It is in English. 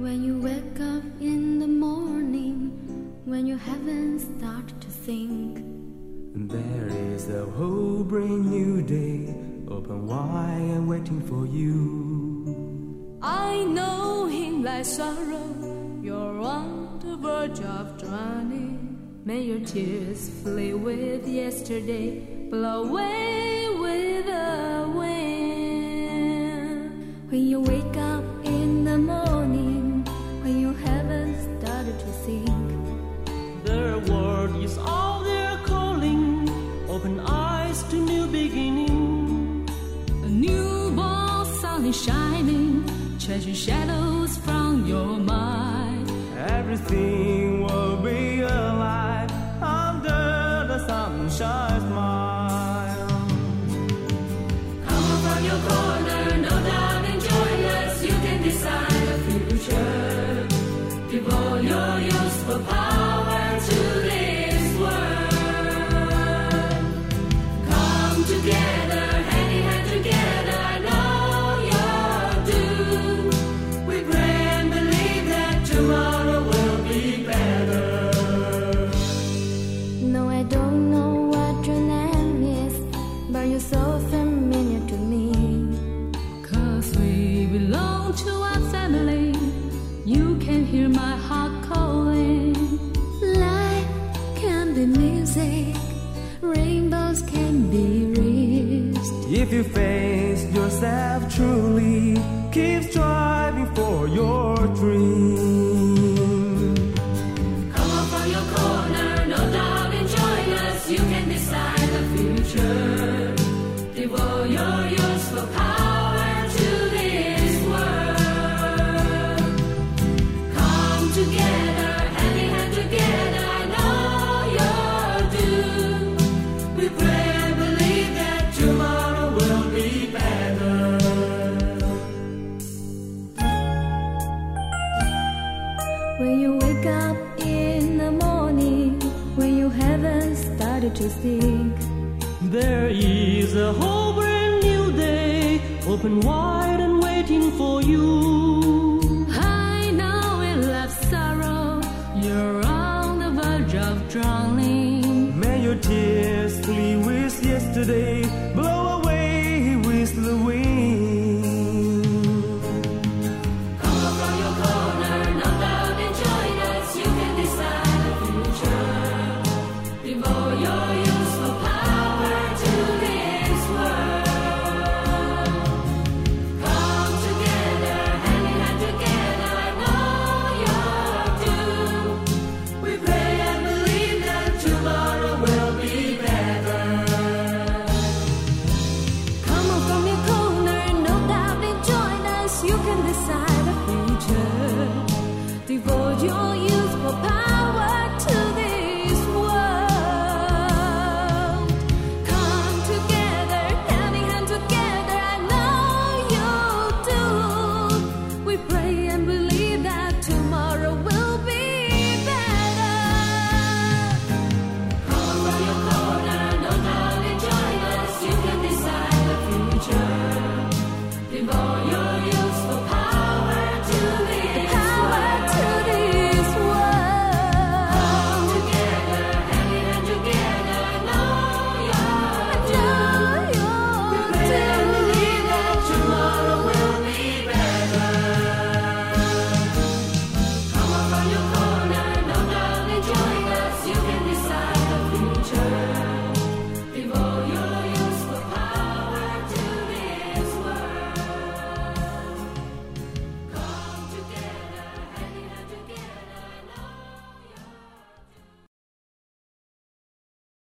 When you wake up in the morning, when you haven't started to think, there is a whole brand new day open wide and waiting for you. I know him like sorrow, you're on the verge of drowning. May your tears flee with yesterday, blow away with us. Shining, chasing shadows from your mind. Everything If you face yourself truly, keep striving for your dream. When you wake up in the morning, when you haven't started to think, There is a whole brand new day, open wide and waiting for you. I know in love's sorrow, you're on the verge of drowning. May your tears flee with yesterday,